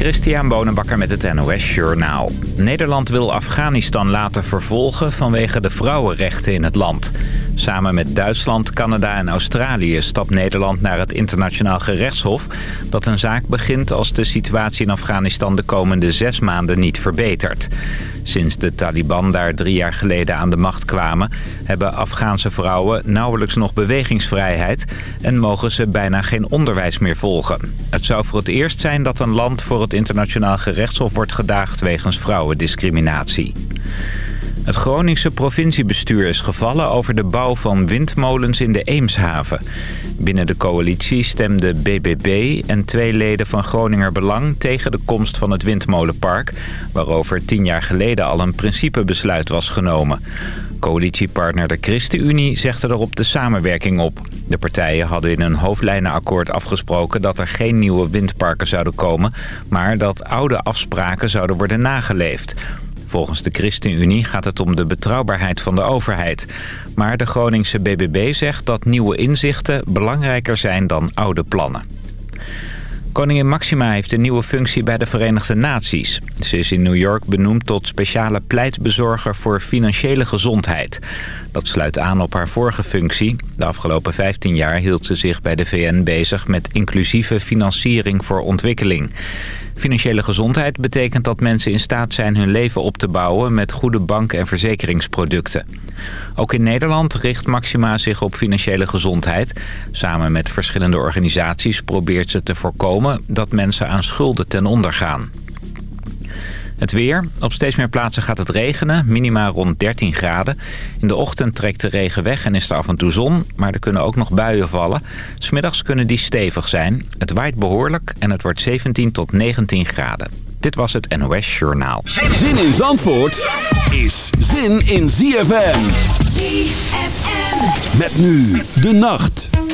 Christian Bonenbakker met het NOS Journaal. Nederland wil Afghanistan laten vervolgen vanwege de vrouwenrechten in het land. Samen met Duitsland, Canada en Australië stapt Nederland naar het internationaal gerechtshof... dat een zaak begint als de situatie in Afghanistan de komende zes maanden niet verbetert. Sinds de Taliban daar drie jaar geleden aan de macht kwamen... hebben Afghaanse vrouwen nauwelijks nog bewegingsvrijheid... en mogen ze bijna geen onderwijs meer volgen. Het zou voor het eerst zijn dat een land voor het internationaal gerechtshof wordt gedaagd wegens vrouwendiscriminatie. Het Groningse provinciebestuur is gevallen over de bouw van windmolens in de Eemshaven. Binnen de coalitie stemden BBB en twee leden van Groninger Belang tegen de komst van het windmolenpark... waarover tien jaar geleden al een principebesluit was genomen. Coalitiepartner de ChristenUnie zegde erop de samenwerking op. De partijen hadden in een hoofdlijnenakkoord afgesproken dat er geen nieuwe windparken zouden komen... maar dat oude afspraken zouden worden nageleefd. Volgens de ChristenUnie gaat het om de betrouwbaarheid van de overheid. Maar de Groningse BBB zegt dat nieuwe inzichten belangrijker zijn dan oude plannen. Koningin Maxima heeft een nieuwe functie bij de Verenigde Naties. Ze is in New York benoemd tot speciale pleitbezorger voor financiële gezondheid. Dat sluit aan op haar vorige functie. De afgelopen 15 jaar hield ze zich bij de VN bezig met inclusieve financiering voor ontwikkeling. Financiële gezondheid betekent dat mensen in staat zijn hun leven op te bouwen met goede bank- en verzekeringsproducten. Ook in Nederland richt Maxima zich op financiële gezondheid. Samen met verschillende organisaties probeert ze te voorkomen dat mensen aan schulden ten onder gaan. Het weer. Op steeds meer plaatsen gaat het regenen. Minima rond 13 graden. In de ochtend trekt de regen weg en is er af en toe zon. Maar er kunnen ook nog buien vallen. Smiddags kunnen die stevig zijn. Het waait behoorlijk en het wordt 17 tot 19 graden. Dit was het NOS Journaal. Zin in Zandvoort is zin in ZFM. ZFM. Met nu de nacht.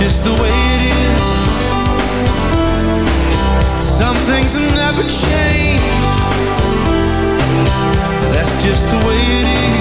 just the way it is. Some things have never changed. That's just the way it is.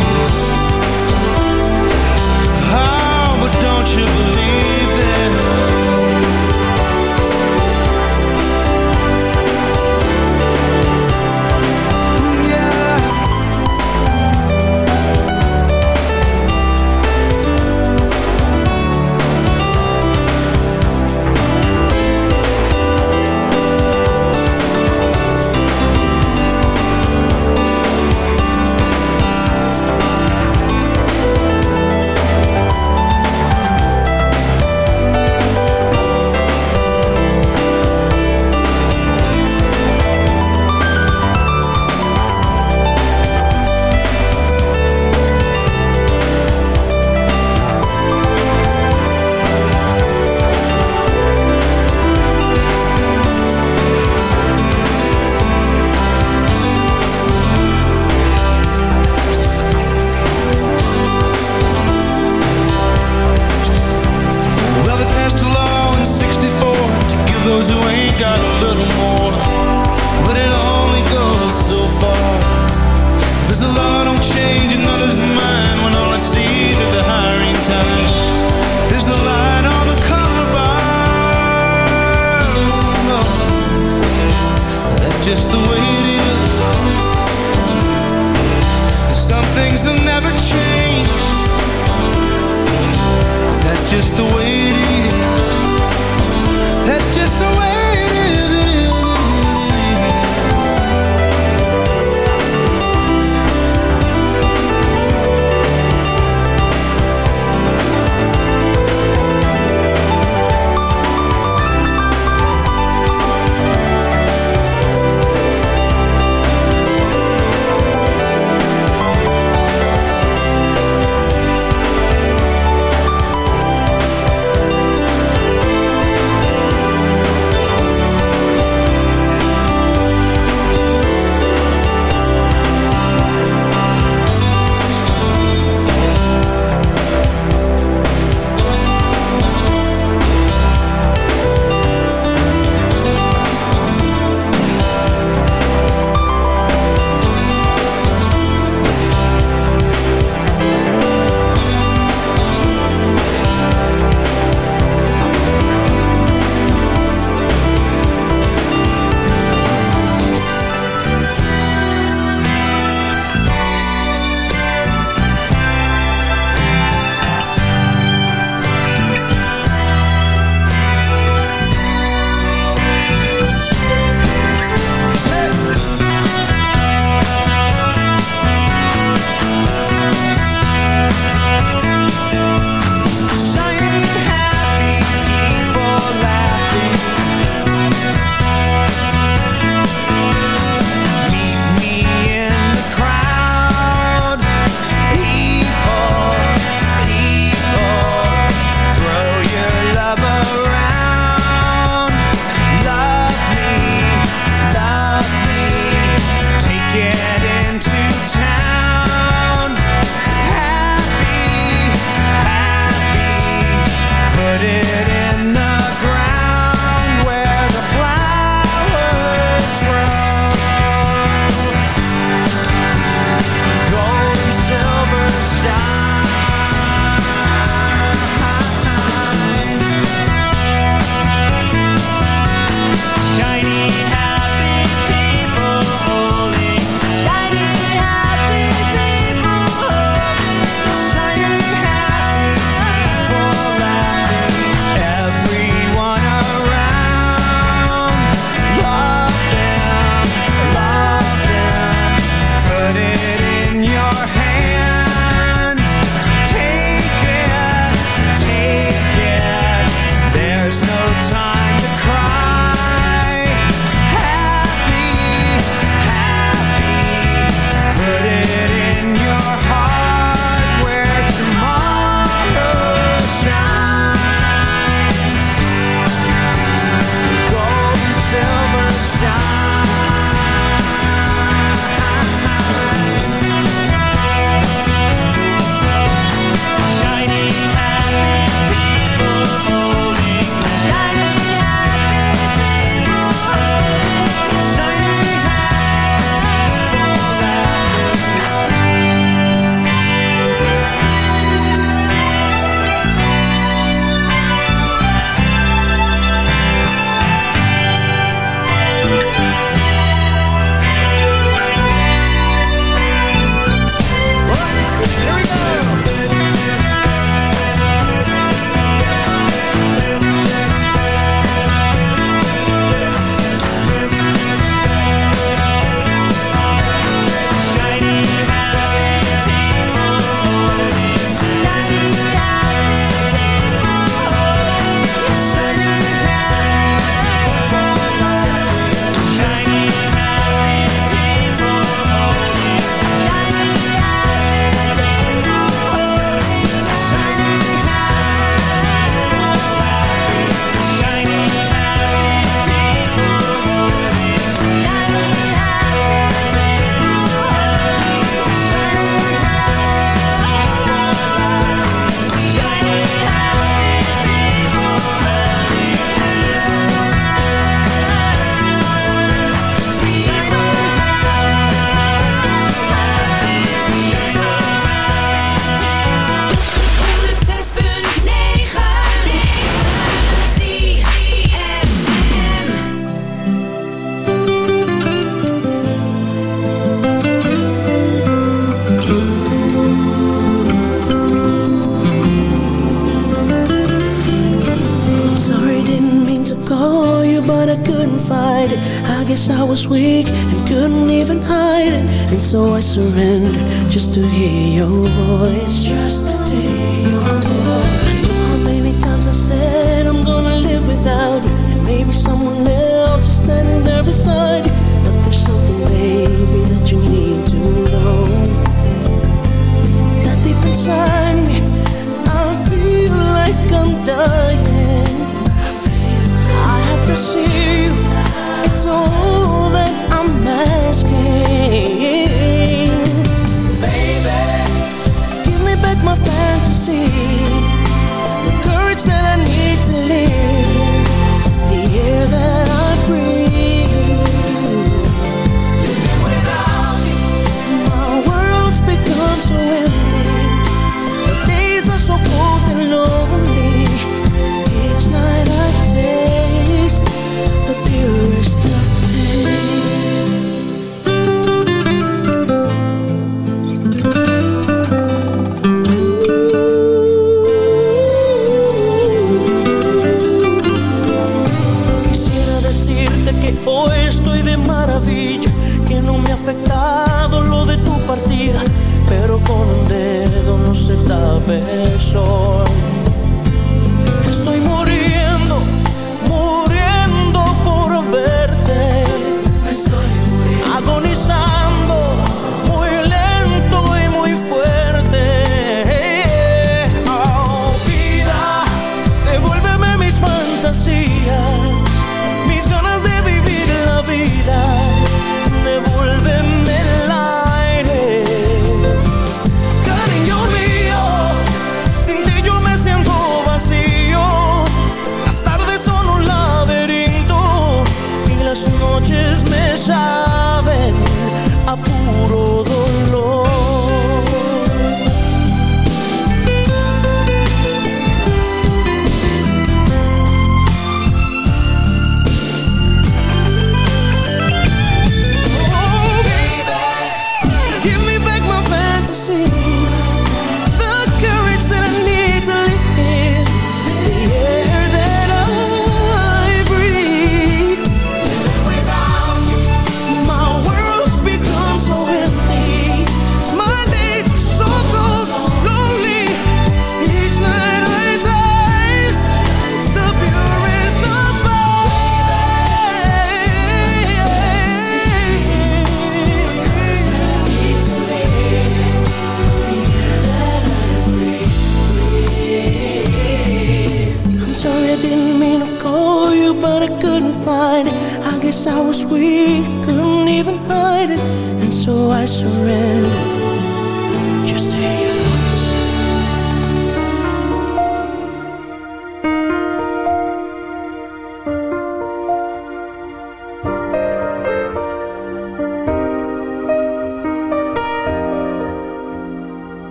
Courage that I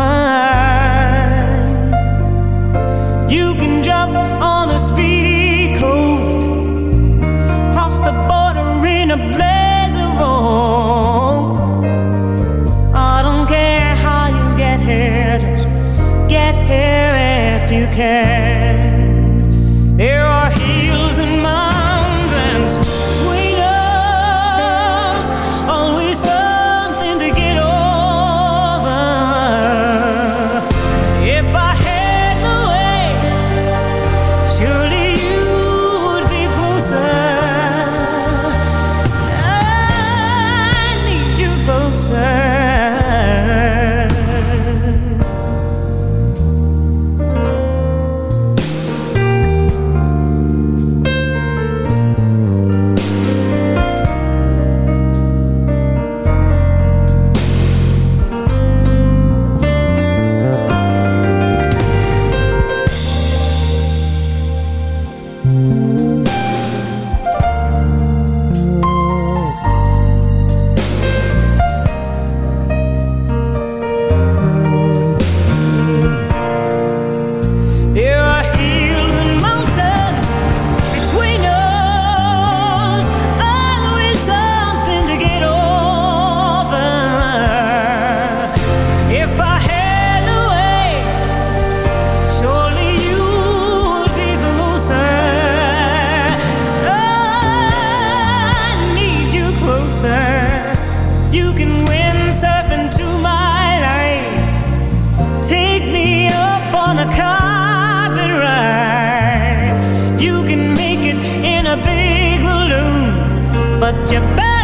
arms but you better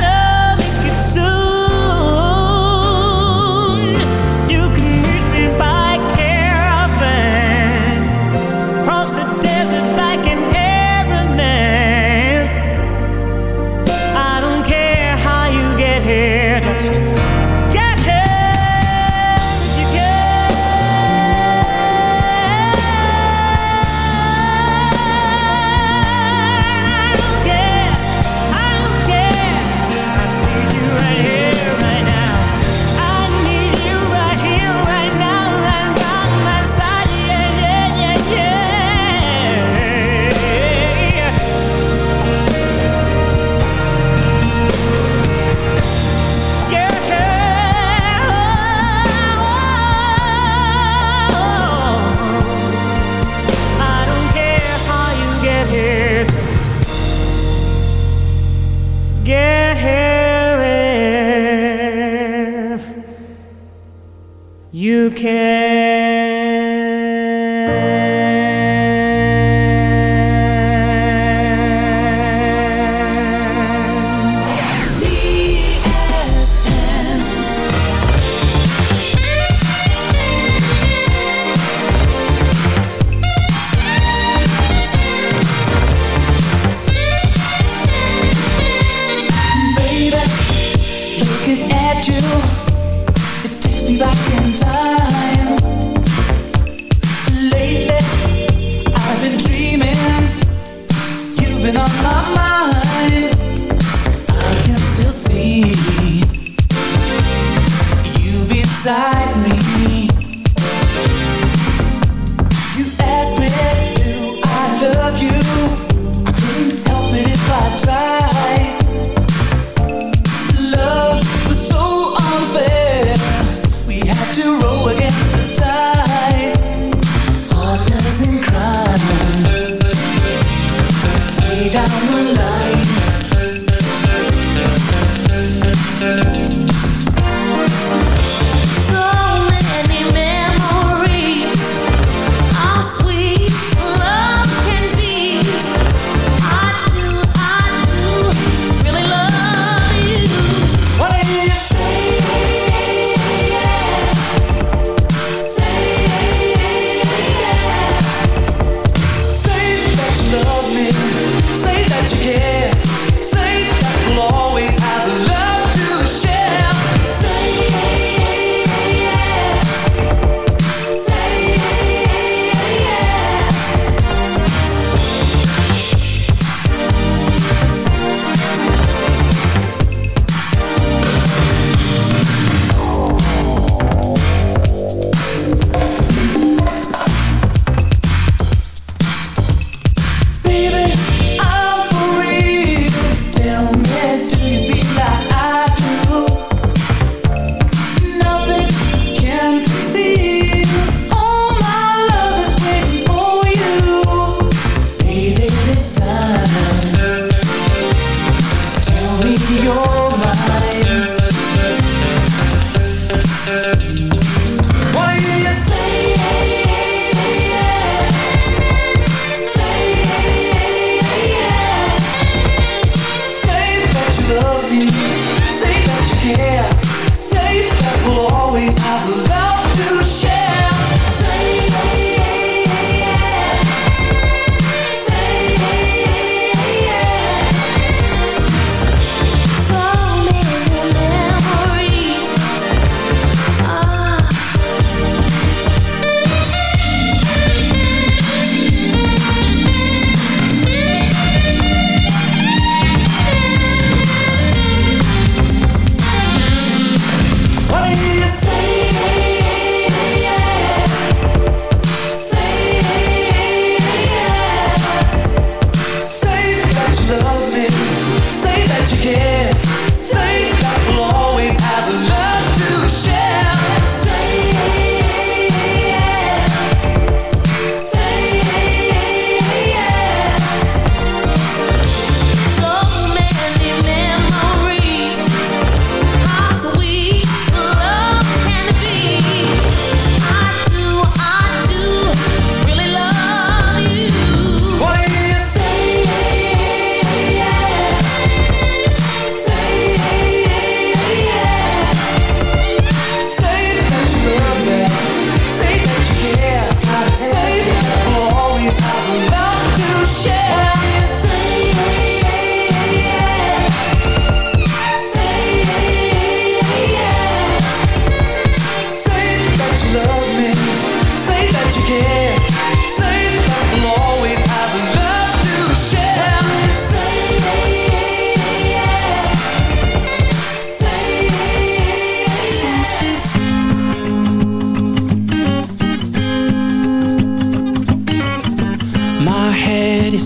love you.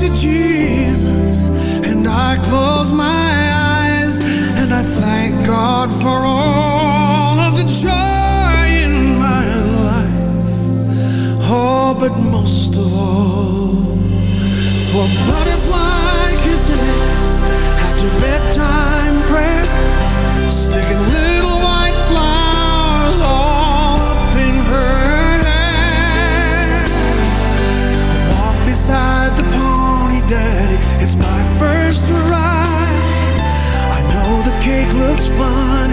to Jesus, and I close my eyes and I thank God for all of the joy in my life. Oh, but most of all, for butterfly kisses after bedtime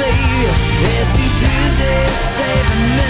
savior. They're too busy saving me.